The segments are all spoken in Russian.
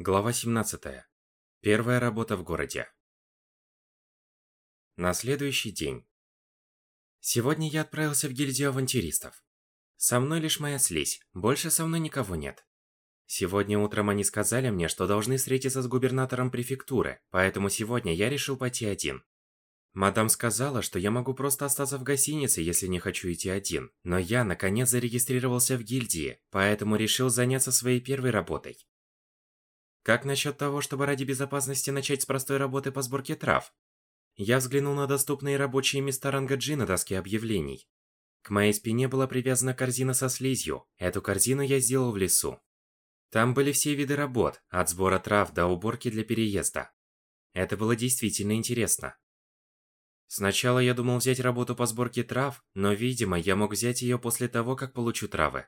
Глава 17. Первая работа в городе. На следующий день. Сегодня я отправился в гильдию авантюристов. Со мной лишь моя слизь, больше со мной никого нет. Сегодня утром они сказали мне, что должны встретиться с губернатором префектуры, поэтому сегодня я решил пойти один. Мадам сказала, что я могу просто остаться в гостинице, если не хочу идти один. Но я, наконец, зарегистрировался в гильдии, поэтому решил заняться своей первой работой. Как насчет того, чтобы ради безопасности начать с простой работы по сборке трав? Я взглянул на доступные рабочие места ранга G на доске объявлений. К моей спине была привязана корзина со слизью. Эту корзину я сделал в лесу. Там были все виды работ, от сбора трав до уборки для переезда. Это было действительно интересно. Сначала я думал взять работу по сборке трав, но, видимо, я мог взять ее после того, как получу травы.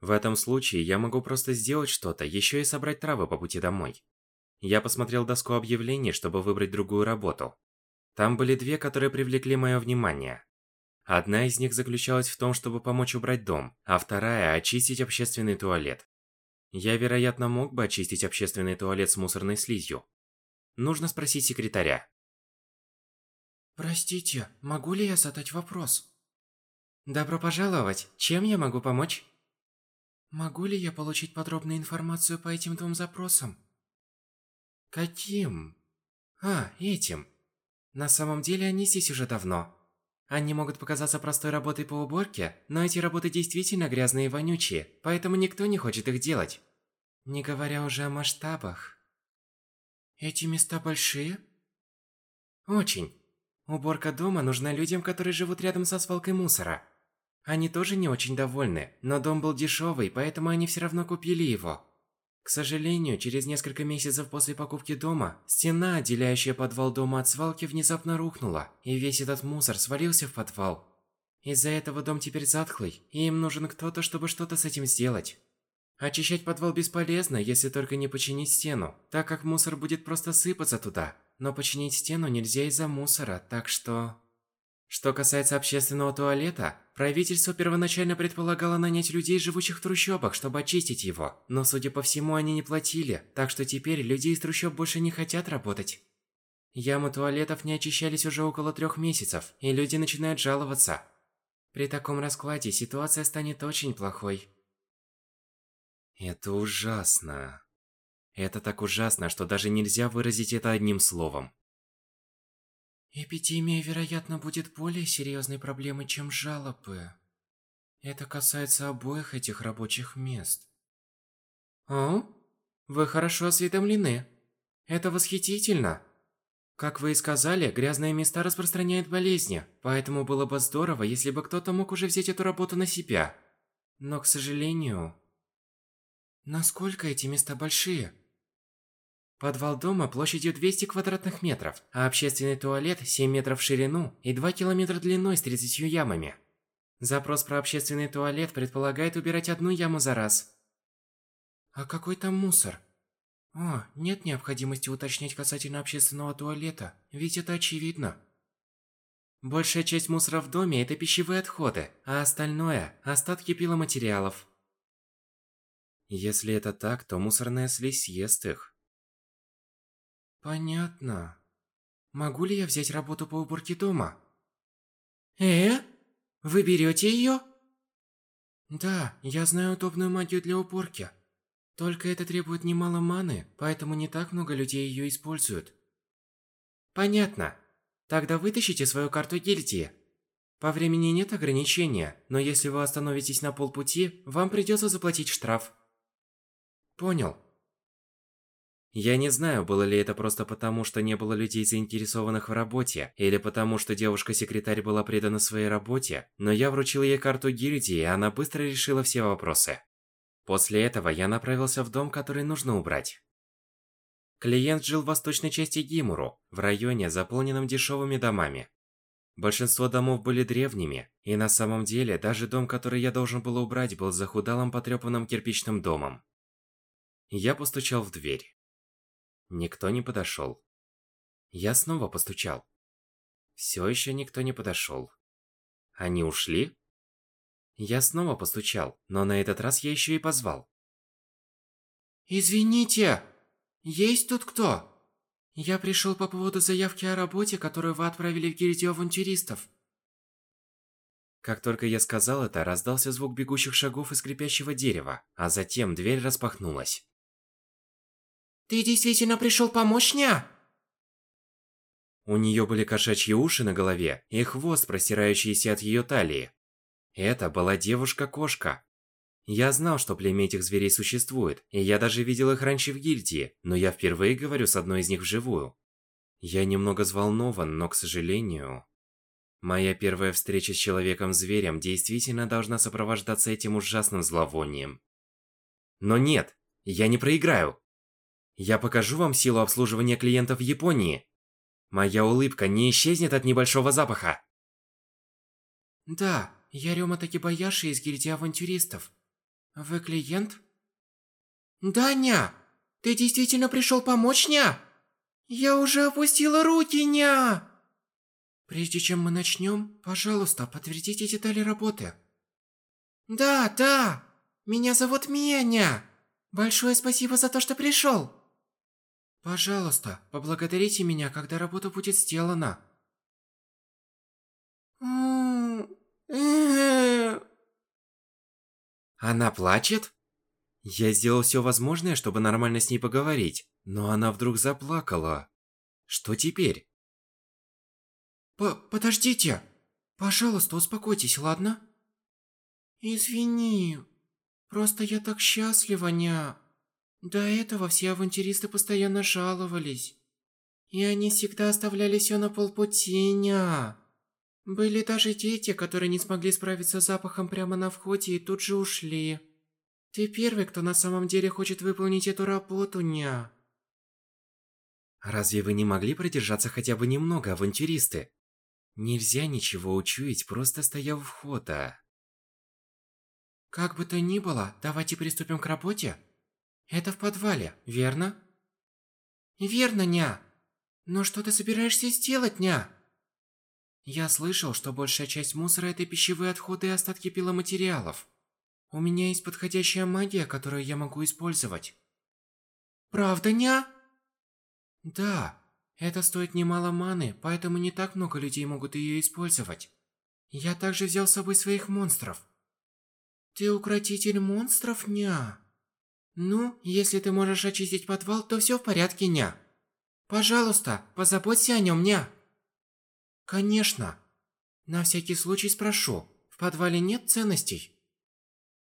В этом случае я могу просто сделать что-то, еще и собрать травы по пути домой. Я посмотрел доску объявлений, чтобы выбрать другую работу. Там были две, которые привлекли мое внимание. Одна из них заключалась в том, чтобы помочь убрать дом, а вторая – очистить общественный туалет. Я, вероятно, мог бы очистить общественный туалет с мусорной слизью. Нужно спросить секретаря. Простите, могу ли я задать вопрос? Добро пожаловать. Чем я могу помочь? Могу ли я получить подробную информацию по этим двум запросам? Каким? А, этим. На самом деле они здесь уже давно. Они могут показаться простой работой по уборке, но эти работы действительно грязные и вонючие, поэтому никто не хочет их делать. Не говоря уже о масштабах. Эти места большие? Очень. Уборка дома нужна людям, которые живут рядом со свалкой мусора. Они тоже не очень довольны, но дом был дешевый, поэтому они все равно купили его. К сожалению, через несколько месяцев после покупки дома, стена, отделяющая подвал дома от свалки, внезапно рухнула, и весь этот мусор свалился в подвал. Из-за этого дом теперь затхлый, и им нужен кто-то, чтобы что-то с этим сделать. Очищать подвал бесполезно, если только не починить стену, так как мусор будет просто сыпаться туда. Но починить стену нельзя из-за мусора, так что... Что касается общественного туалета, правительство первоначально предполагало нанять людей, живущих в трущобах, чтобы очистить его. Но, судя по всему, они не платили, так что теперь люди из трущоб больше не хотят работать. Ямы туалетов не очищались уже около трех месяцев, и люди начинают жаловаться. При таком раскладе ситуация станет очень плохой. Это ужасно. Это так ужасно, что даже нельзя выразить это одним словом. Эпидемия, вероятно, будет более серьезной проблемой, чем жалобы. Это касается обоих этих рабочих мест. О, вы хорошо осведомлены. Это восхитительно. Как вы и сказали, грязные места распространяют болезни, поэтому было бы здорово, если бы кто-то мог уже взять эту работу на себя. Но, к сожалению... Насколько эти места большие? Подвал дома площадью 200 квадратных метров, а общественный туалет 7 метров в ширину и 2 километра длиной с 30 ямами. Запрос про общественный туалет предполагает убирать одну яму за раз. А какой там мусор? О, нет необходимости уточнять касательно общественного туалета, ведь это очевидно. Большая часть мусора в доме – это пищевые отходы, а остальное – остатки пиломатериалов. Если это так, то мусорная слизь съест их. Понятно. Могу ли я взять работу по уборке дома? Э? Вы берете ее? Да, я знаю удобную магию для уборки. Только это требует немало маны, поэтому не так много людей ее используют. Понятно. Тогда вытащите свою карту гильдии. По времени нет ограничения, но если вы остановитесь на полпути, вам придется заплатить штраф. Понял. Я не знаю, было ли это просто потому, что не было людей, заинтересованных в работе, или потому, что девушка-секретарь была предана своей работе, но я вручил ей карту гильдии, и она быстро решила все вопросы. После этого я направился в дом, который нужно убрать. Клиент жил в восточной части Гимуру, в районе, заполненном дешевыми домами. Большинство домов были древними, и на самом деле даже дом, который я должен был убрать, был захудалым потрепанным кирпичным домом. Я постучал в дверь. Никто не подошел. Я снова постучал. Все еще никто не подошел. Они ушли? Я снова постучал, но на этот раз я еще и позвал. «Извините!» Есть тут кто? Я пришел по поводу заявки о работе, которую вы отправили в гильдию авантюристов. Как только я сказал это, раздался звук бегущих шагов и скрипящего дерева, а затем дверь распахнулась. Ты действительно пришел помочь, ня? У нее были кошачьи уши на голове и хвост, простирающийся от ее талии. Это была девушка-кошка. Я знал, что племя этих зверей существует, и я даже видел их раньше в гильдии, но я впервые говорю с одной из них вживую. Я немного взволнован, но, к сожалению... Моя первая встреча с Человеком-зверем действительно должна сопровождаться этим ужасным зловонием. Но нет, я не проиграю. Я покажу вам силу обслуживания клиентов в Японии. Моя улыбка не исчезнет от небольшого запаха. Да, я Рёма Такибаяши из гильдии авантюристов. Вы клиент? Да, ня! Ты действительно пришел помочь, ня? Я уже опустила руки, ня! Прежде чем мы начнем, пожалуйста, подтвердите детали работы. Да, да! Меня зовут Мия, Большое спасибо за то, что пришел. Пожалуйста, поблагодарите меня, когда работа будет сделана. Она плачет? Я сделал все возможное, чтобы нормально с ней поговорить, но она вдруг заплакала. Что теперь? П подождите. Пожалуйста, успокойтесь, ладно? Извини. Просто я так счастлива, ня. До этого все авантюристы постоянно жаловались. И они всегда оставляли все на полпути, ня. Были даже дети, которые не смогли справиться с запахом прямо на входе и тут же ушли. Ты первый, кто на самом деле хочет выполнить эту работу, ня. Разве вы не могли продержаться хотя бы немного, авантюристы? Нельзя ничего учуять, просто стояв у входа. Как бы то ни было, давайте приступим к работе. Это в подвале, верно? Верно, ня. Но что ты собираешься сделать, ня? Я слышал, что большая часть мусора – это пищевые отходы и остатки пиломатериалов. У меня есть подходящая магия, которую я могу использовать. Правда, ня? Да, это стоит немало маны, поэтому не так много людей могут ее использовать. Я также взял с собой своих монстров. Ты укротитель монстров, ня? Ну, если ты можешь очистить подвал, то все в порядке, ня. Пожалуйста, позаботься о нем, ня. Конечно. На всякий случай спрошу, в подвале нет ценностей?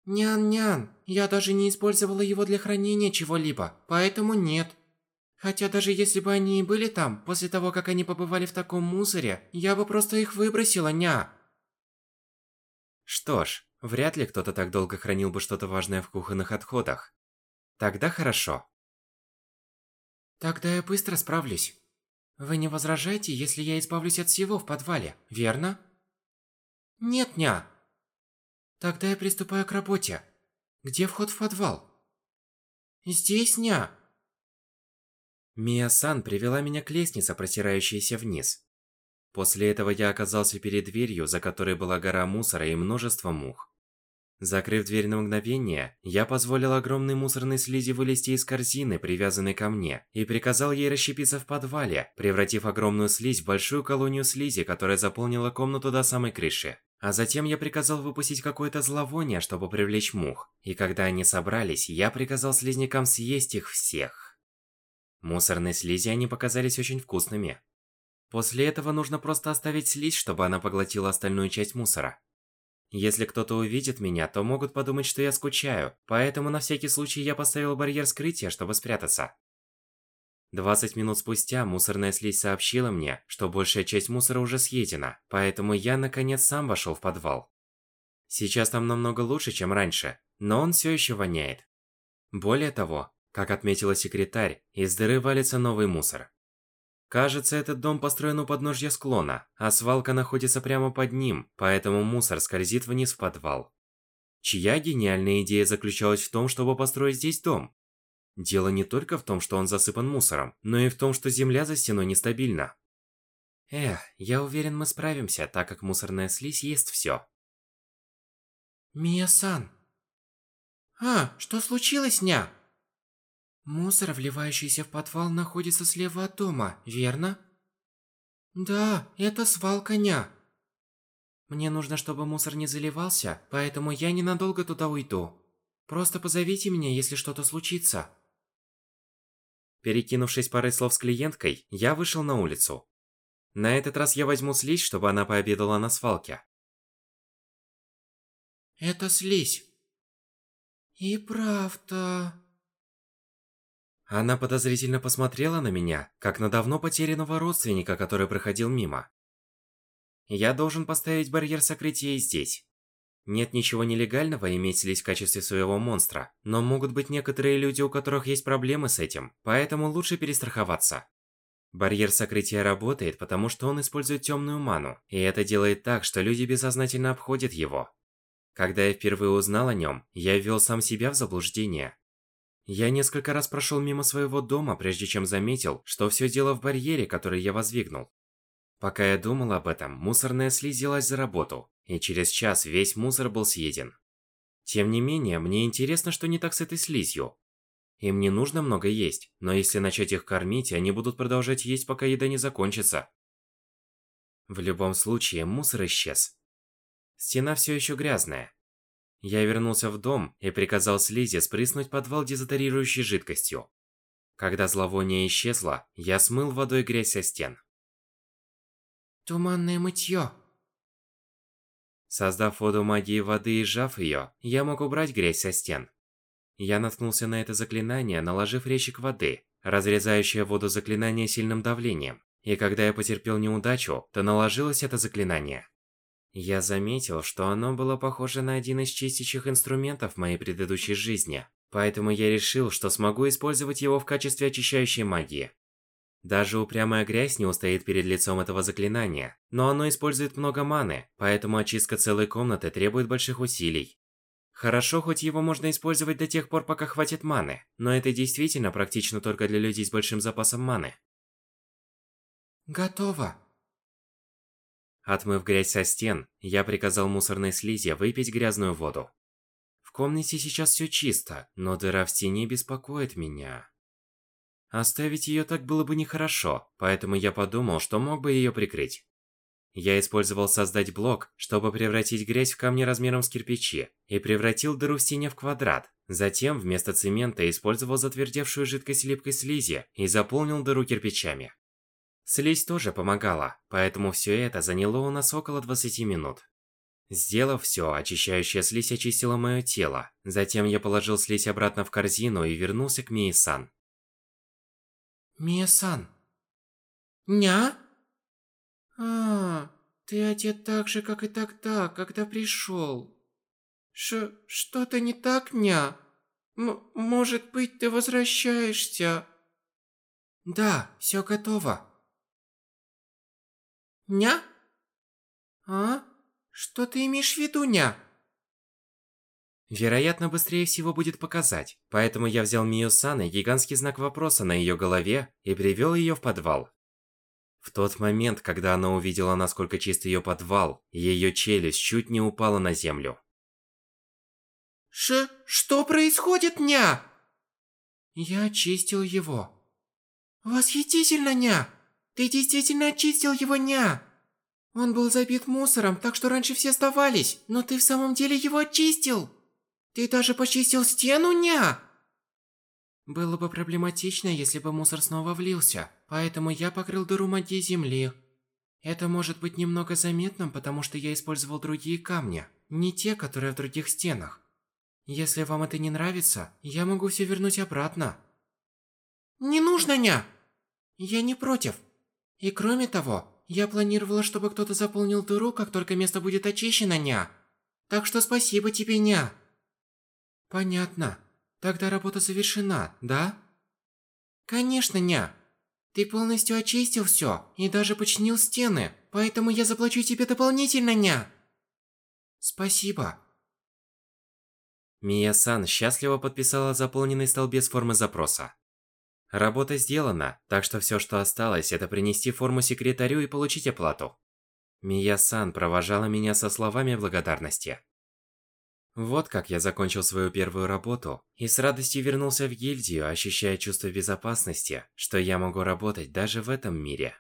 Нян-нян, я даже не использовала его для хранения чего-либо, поэтому нет. Хотя даже если бы они и были там, после того, как они побывали в таком мусоре, я бы просто их выбросила, ня. Что ж, вряд ли кто-то так долго хранил бы что-то важное в кухонных отходах. Тогда хорошо. Тогда я быстро справлюсь. Вы не возражаете, если я избавлюсь от всего в подвале, верно? Нет, ня. Тогда я приступаю к работе. Где вход в подвал? Здесь, ня. Мия-сан привела меня к лестнице, протирающейся вниз. После этого я оказался перед дверью, за которой была гора мусора и множество мух. Закрыв дверь на мгновение, я позволил огромной мусорной слизи вылезти из корзины, привязанной ко мне, и приказал ей расщепиться в подвале, превратив огромную слизь в большую колонию слизи, которая заполнила комнату до самой крыши. А затем я приказал выпустить какое-то зловоние, чтобы привлечь мух. И когда они собрались, я приказал слизнякам съесть их всех. Мусорные слизи они показались очень вкусными. После этого нужно просто оставить слизь, чтобы она поглотила остальную часть мусора. Если кто-то увидит меня, то могут подумать, что я скучаю, поэтому на всякий случай я поставил барьер скрытия, чтобы спрятаться. 20 минут спустя мусорная слизь сообщила мне, что большая часть мусора уже съедена, поэтому я наконец сам вошел в подвал. Сейчас там намного лучше, чем раньше, но он все еще воняет. Более того, как отметила секретарь, из дыры валится новый мусор. Кажется, этот дом построен у подножья склона, а свалка находится прямо под ним, поэтому мусор скользит вниз в подвал. Чья гениальная идея заключалась в том, чтобы построить здесь дом? Дело не только в том, что он засыпан мусором, но и в том, что земля за стеной нестабильна. Эх, я уверен, мы справимся, так как мусорная слизь ест все. Мия-сан. А, что случилось, ня? Мусор, вливающийся в подвал, находится слева от дома, верно? Да, это свалка ня. Мне нужно, чтобы мусор не заливался, поэтому я ненадолго туда уйду. Просто позовите меня, если что-то случится. Перекинувшись парой слов с клиенткой, я вышел на улицу. На этот раз я возьму слизь, чтобы она пообедала на свалке. Это слизь. И правда... Она подозрительно посмотрела на меня, как на давно потерянного родственника, который проходил мимо. Я должен поставить барьер сокрытия здесь. Нет ничего нелегального иметь слизь в качестве своего монстра, но могут быть некоторые люди, у которых есть проблемы с этим, поэтому лучше перестраховаться. Барьер сокрытия работает, потому что он использует темную ману, и это делает так, что люди бессознательно обходят его. Когда я впервые узнал о нем, я ввел сам себя в заблуждение. Я несколько раз прошел мимо своего дома, прежде чем заметил, что все дело в барьере, который я воздвигнул. Пока я думал об этом, мусорная слизь взялась за работу, и через час весь мусор был съеден. Тем не менее, мне интересно, что не так с этой слизью. Им не нужно много есть, но если начать их кормить, они будут продолжать есть, пока еда не закончится. В любом случае, мусор исчез. Стена все еще грязная. Я вернулся в дом и приказал слизи спрыснуть подвал дезодорирующей жидкостью. Когда зловоние исчезло, я смыл водой грязь со стен. Туманное мытье. Создав воду магии воды и сжав ее, я мог убрать грязь со стен. Я наткнулся на это заклинание, наложив речик воды, разрезающее воду заклинание сильным давлением. И когда я потерпел неудачу, то наложилось это заклинание. Я заметил, что оно было похоже на один из чистящих инструментов моей предыдущей жизни, поэтому я решил, что смогу использовать его в качестве очищающей магии. Даже упрямая грязь не устоит перед лицом этого заклинания, но оно использует много маны, поэтому очистка целой комнаты требует больших усилий. Хорошо, хоть его можно использовать до тех пор, пока хватит маны, но это действительно практично только для людей с большим запасом маны. Готово. Отмыв грязь со стен, я приказал мусорной слизи выпить грязную воду. В комнате сейчас все чисто, но дыра в стене беспокоит меня. Оставить ее так было бы нехорошо, поэтому я подумал, что мог бы ее прикрыть. Я использовал создать блок, чтобы превратить грязь в камни размером с кирпичи, и превратил дыру в стене в квадрат. Затем вместо цемента использовал затвердевшую жидкость липкой слизи и заполнил дыру кирпичами. Слизь тоже помогала, поэтому все это заняло у нас около 20 минут. Сделав все, очищающая слизь очистила мое тело. Затем я положил слизь обратно в корзину и вернулся к Мии-сан. Мия-сан. Ня? А, ты одет так же, как и тогда, когда пришел. Ш что-то не так, ня? М может быть, ты возвращаешься? Да, все готово. Ня? А? Что ты имеешь в виду, ня? Вероятно, быстрее всего будет показать, поэтому я взял Мию-сан и гигантский знак вопроса на ее голове и привел ее в подвал. В тот момент, когда она увидела, насколько чист ее подвал, ее челюсть чуть не упала на землю. Ш... что происходит, ня? Я очистил его. Восхитительно, ня! Ты действительно очистил его, ня! Он был забит мусором, так что раньше все сдавались, но ты в самом деле его очистил! Ты даже почистил стену, ня? Было бы проблематично, если бы мусор снова влился, поэтому я покрыл дыру магией земли. Это может быть немного заметным, потому что я использовал другие камни, не те, которые в других стенах. Если вам это не нравится, я могу все вернуть обратно. Не нужно, ня! Я не против. И кроме того, я планировала, чтобы кто-то заполнил дыру, как только место будет очищено, ня. Так что спасибо тебе, ня. Понятно. Тогда работа завершена, да? Конечно, ня. Ты полностью очистил все и даже починил стены, поэтому я заплачу тебе дополнительно, ня. Спасибо. Мия-сан счастливо подписала заполненный столбец формы запроса. Работа сделана, так что все, что осталось, это принести форму секретарю и получить оплату. Мия-сан провожала меня со словами благодарности. Вот как я закончил свою первую работу и с радостью вернулся в гильдию, ощущая чувство безопасности, что я могу работать даже в этом мире.